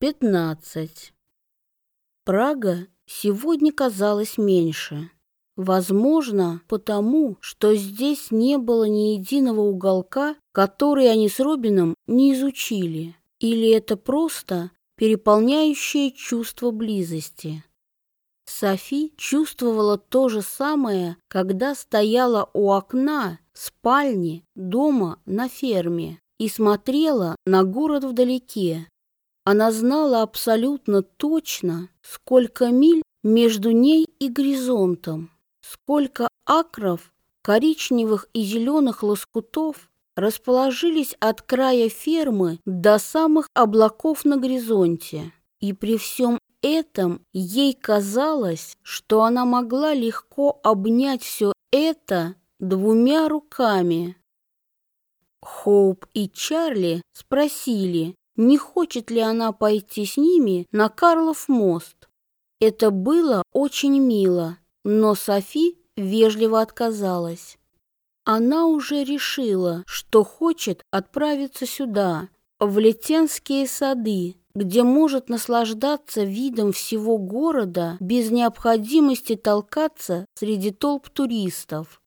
15. Прага сегодня казалась меньше. Возможно, потому, что здесь не было ни единого уголка, который они с Робином не изучили. Или это просто переполняющее чувство близости. Софи чувствовала то же самое, когда стояла у окна спальни дома на ферме и смотрела на город вдалеке. Она знала абсолютно точно, сколько миль между ней и горизонтом, сколько акров, коричневых и зеленых лоскутов расположились от края фермы до самых облаков на горизонте. И при всем этом ей казалось, что она могла легко обнять все это двумя руками. Хоуп и Чарли спросили, не хочет ли она пойти с ними на Карлов мост. Это было очень мило, но Софи вежливо отказалась. Она уже решила, что хочет отправиться сюда, в Летенские сады, где может наслаждаться видом всего города без необходимости толкаться среди толп туристов.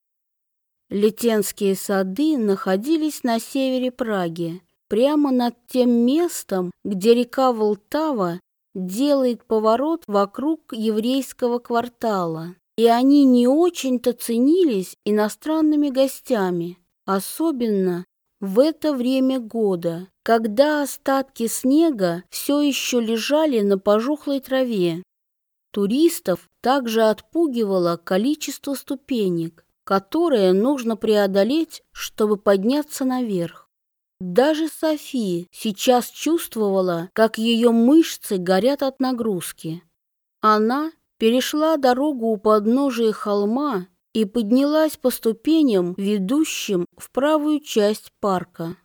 Летенские сады находились на севере Праги, прямо над тем местом, где река Волтава делает поворот вокруг еврейского квартала. И они не очень-то ценились иностранными гостями, особенно в это время года, когда остатки снега все еще лежали на пожухлой траве. Туристов также отпугивало количество ступенек, которые нужно преодолеть, чтобы подняться наверх. Даже Софи сейчас чувствовала, как ее мышцы горят от нагрузки. Она перешла дорогу у подножия холма и поднялась по ступеням, ведущим в правую часть парка.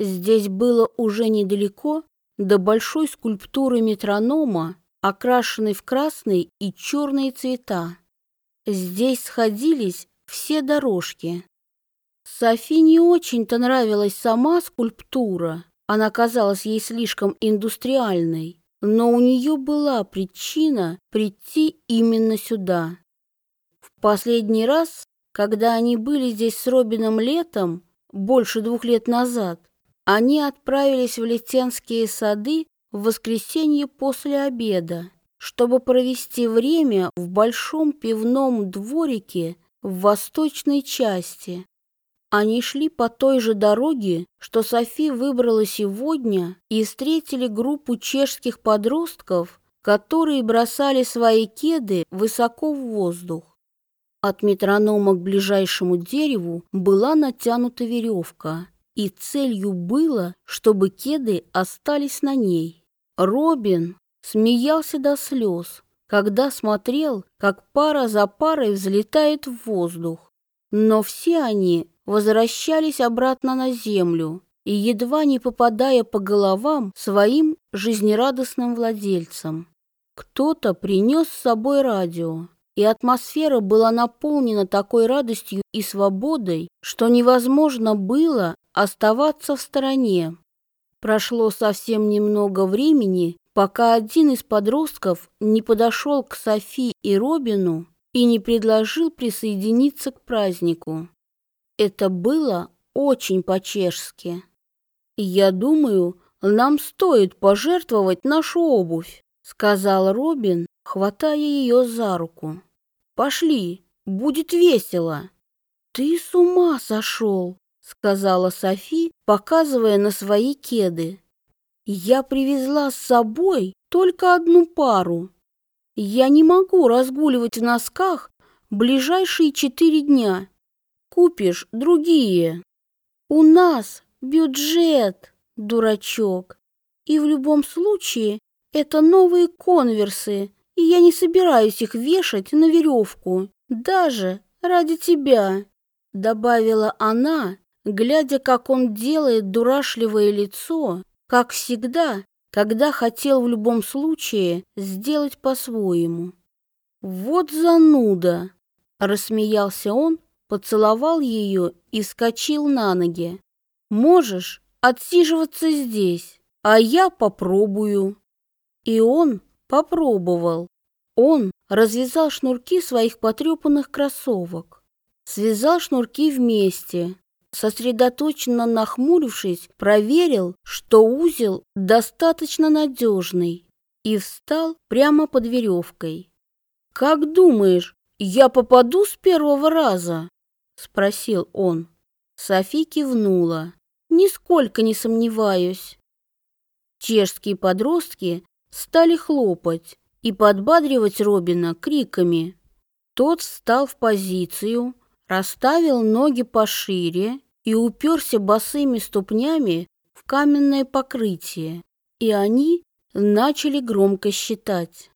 Здесь было уже недалеко до большой скульптуры метронома, окрашенной в красный и черные цвета. Здесь сходились все дорожки, Софи не очень-то нравилась сама скульптура, она казалась ей слишком индустриальной, но у нее была причина прийти именно сюда. В последний раз, когда они были здесь с Робином летом, больше двух лет назад, они отправились в Летенские сады в воскресенье после обеда, чтобы провести время в большом пивном дворике в восточной части, они шли по той же дороге, что Софи выбрала сегодня, и встретили группу чешских подростков, которые бросали свои кеды высоко в воздух. От метронома к ближайшему дереву была натянута веревка, и целью было, чтобы кеды остались на ней. Робин смеялся до слез, когда смотрел, как пара за парой взлетает в воздух. Но все они возвращались обратно на землю и едва не попадая по головам своим жизнерадостным владельцам. Кто-то принес с собой радио, и атмосфера была наполнена такой радостью и свободой, что невозможно было оставаться в стороне. Прошло совсем немного времени, пока один из подростков не подошел к Софи и Робину и не предложил присоединиться к празднику. Это было очень по-чешски. «Я думаю, нам стоит пожертвовать нашу обувь», сказал Робин, хватая ее за руку. «Пошли, будет весело». «Ты с ума сошел», сказала Софи, показывая на свои кеды. «Я привезла с собой только одну пару. Я не могу разгуливать в носках ближайшие четыре дня купишь другие. У нас бюджет, дурачок. И в любом случае это новые конверсы, и я не собираюсь их вешать на веревку, даже ради тебя, добавила она, глядя, как он делает дурашливое лицо, как всегда, когда хотел в любом случае сделать по-своему. Вот зануда, рассмеялся он, поцеловал ее и вскочил на ноги. «Можешь отсиживаться здесь, а я попробую». И он попробовал. Он развязал шнурки своих потрепанных кроссовок, связал шнурки вместе, сосредоточенно нахмурившись, проверил, что узел достаточно надежный, и встал прямо под веревкой. «Как думаешь, я попаду с первого раза?» — спросил он. Софи кивнула. «Нисколько не сомневаюсь». Чешские подростки стали хлопать и подбадривать Робина криками. Тот встал в позицию, расставил ноги пошире и уперся босыми ступнями в каменное покрытие, и они начали громко считать.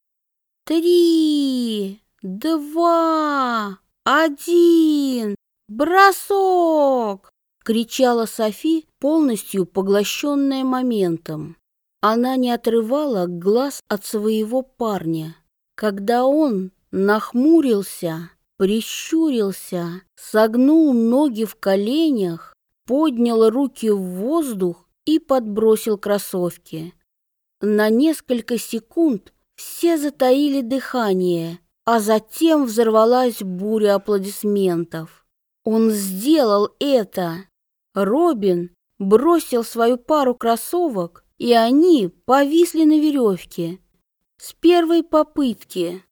«Три, два, один, бросок!» — кричала Софи, полностью поглощенная моментом. Она не отрывала глаз от своего парня. Когда он нахмурился, прищурился, согнул ноги в коленях, поднял руки в воздух и подбросил кроссовки. На несколько секунд все затаили дыхание, а затем взорвалась буря аплодисментов. Он сделал это. Робин бросил свою пару кроссовок и они повисли на веревке. С первой попытки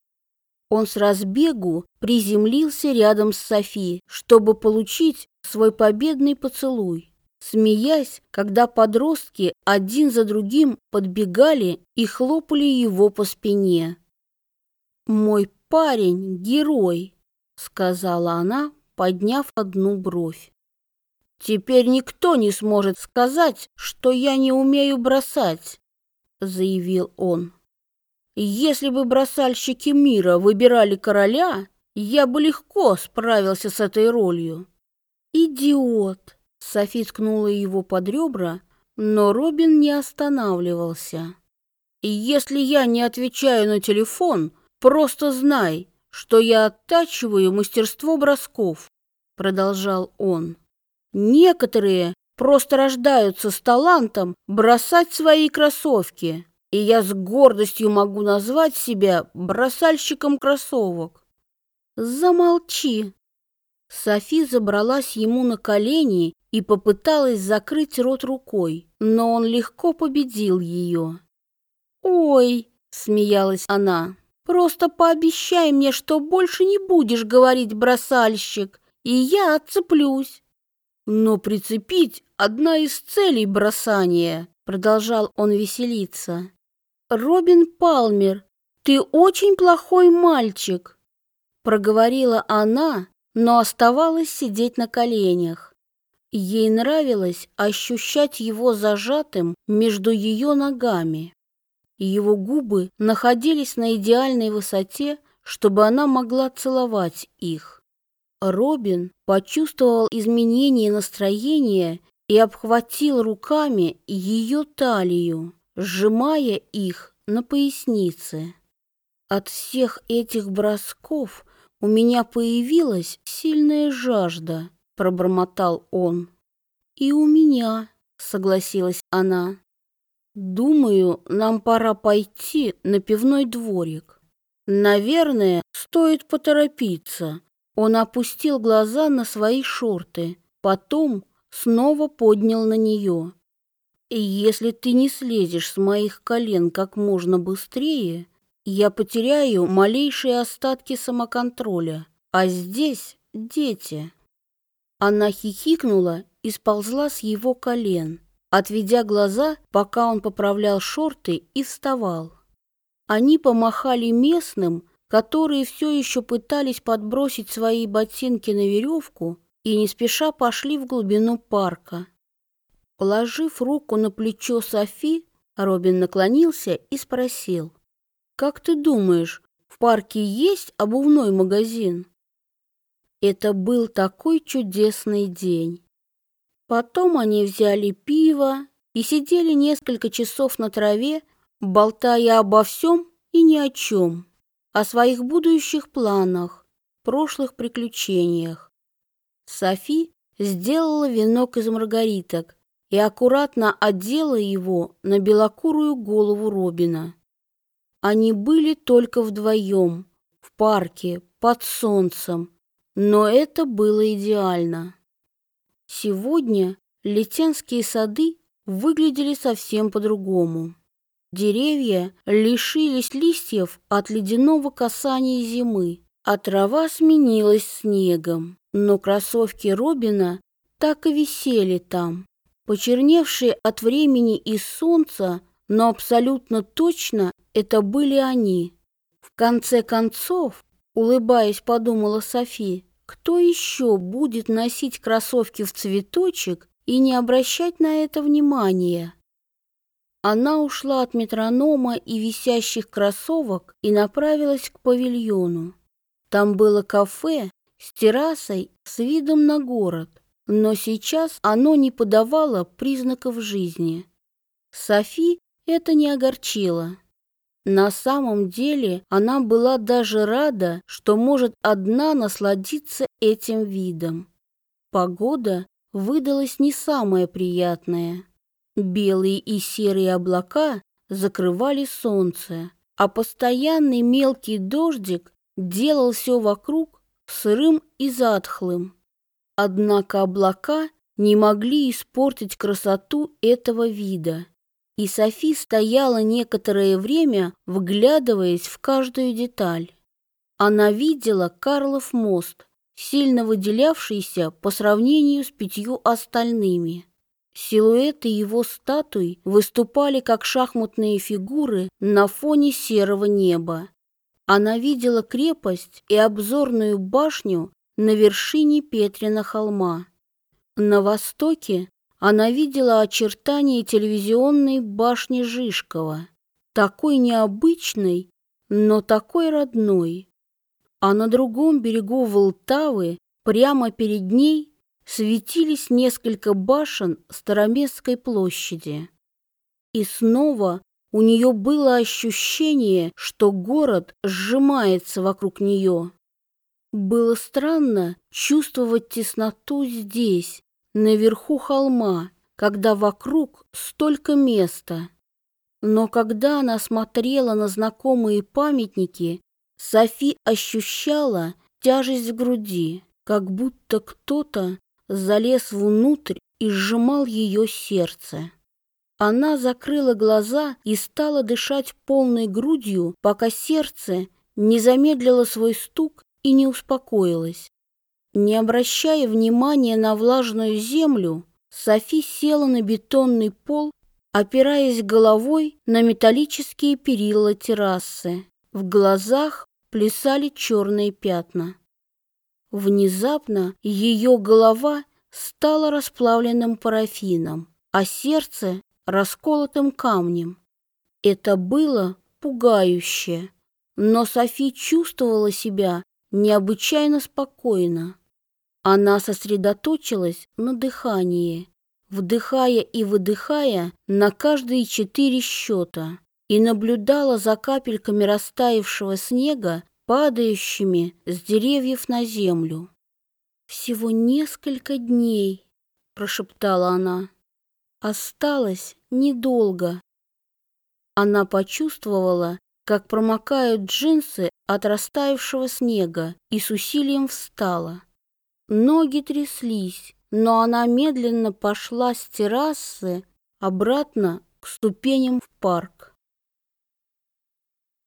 он с разбегу приземлился рядом с Софи, чтобы получить свой победный поцелуй. Смеясь, когда подростки один за другим подбегали и хлопали его по спине. «Мой парень — герой», — сказала она, подняв одну бровь. Теперь никто не сможет сказать, что я не умею бросать, заявил он. Если бы бросальщики мира выбирали короля, я бы легко справился с этой ролью. Идиот, Софи ткнула его под ребра, но Робин не останавливался. Если я не отвечаю на телефон, просто знай, что я оттачиваю мастерство бросков, продолжал он. Некоторые просто рождаются с талантом бросать свои кроссовки, и я с гордостью могу назвать себя бросальщиком кроссовок. Замолчи. Софи забралась ему на колени и попыталась закрыть рот рукой, но он легко победил ее. «Ой!» — смеялась она. «Просто пообещай мне, что больше не будешь говорить «бросальщик», и я отцеплюсь». Но прицепить одна из целей бросания, продолжал он веселиться. Робин Палмер, ты очень плохой мальчик, проговорила она, но оставалась сидеть на коленях. Ей нравилось ощущать его зажатым между ее ногами. Его губы находились на идеальной высоте, чтобы она могла целовать их. Робин почувствовал изменение настроения и обхватил руками ее талию, сжимая их на пояснице. От всех этих бросков у меня появилась сильная жажда, пробормотал он. И у меня, согласилась она. Думаю, нам пора пойти на пивной дворик. Наверное, стоит поторопиться он опустил глаза на свои шорты, потом снова поднял на нее. И если ты не слезешь с моих колен как можно быстрее, я потеряю малейшие остатки самоконтроля. А здесь дети. Она хихикнула и сползла с его колен, отведя глаза, пока он поправлял шорты и вставал. Они помахали местным, которые все еще пытались подбросить свои ботинки на веревку и не спеша пошли в глубину парка. Положив руку на плечо Софи, Робин наклонился и спросил, «Как ты думаешь, в парке есть обувной магазин?» Это был такой чудесный день. Потом они взяли пиво и сидели несколько часов на траве, болтая обо всем и ни о чем о своих будущих планах, прошлых приключениях. Софи сделала венок из маргариток и аккуратно одела его на белокурую голову Робина. они были только вдвоем, в парке, под солнцем, но это было идеально. Сегодня Летенские сады выглядели совсем по-другому. Деревья лишились листьев от ледяного касания зимы, а трава сменилась снегом, но кроссовки Робина так и висели там, почерневшие от времени и солнца, но абсолютно точно это были они. В конце концов, улыбаясь, подумала Софи, кто еще будет носить кроссовки в цветочек и не обращать на это внимания? Она ушла от метронома и висящих кроссовок и направилась к павильону. Там было кафе с террасой с видом на город, но сейчас оно не подавало признаков жизни. Софи это не огорчило. На самом деле она была даже рада, что может одна насладиться этим видом. Погода выдалась не самая приятная. Белые и серые облака закрывали солнце, а постоянный мелкий дождик делал все вокруг сырым и затхлым. Однако облака не могли испортить красоту этого вида и Софи стояла некоторое время, вглядываясь в каждую деталь. Она видела Карлов мост, сильно выделявшийся по сравнению с пятью остальными. Силуэты его статуй выступали как шахматные фигуры на фоне серого неба. Она видела крепость и обзорную башню на вершине Петрина холма. На востоке она видела очертания телевизионной башни Жишкова, такой необычной, но такой родной. А на другом берегу Волтавы, прямо перед ней, светились несколько башен Староместской площади. И снова у нее было ощущение, что город сжимается вокруг нее. Было странно чувствовать тесноту здесь, наверху холма, когда вокруг столько места. Но когда она смотрела на знакомые памятники, Софи ощущала тяжесть в груди, как будто кто-то залез внутрь и сжимал ее сердце. Она закрыла глаза и стала дышать полной грудью, пока сердце не замедлило свой стук и не успокоилось. Не обращая внимания на влажную землю, Софи села на бетонный пол, опираясь головой на металлические перила террасы. В глазах плясали черные пятна. Внезапно ее голова стала расплавленным парафином, а сердце — расколотым камнем. Это было пугающе, но Софи чувствовала себя необычайно спокойно. Она сосредоточилась на дыхании, вдыхая и выдыхая на каждые четыре счета, и наблюдала за капельками растаявшего снега, падающими с деревьев на землю. «Всего несколько дней», — прошептала она. «Осталось недолго». Она почувствовала, как промокают джинсы от растаявшего снега, и с усилием встала. Ноги тряслись, но она медленно пошла с террасы обратно к ступеням в парк.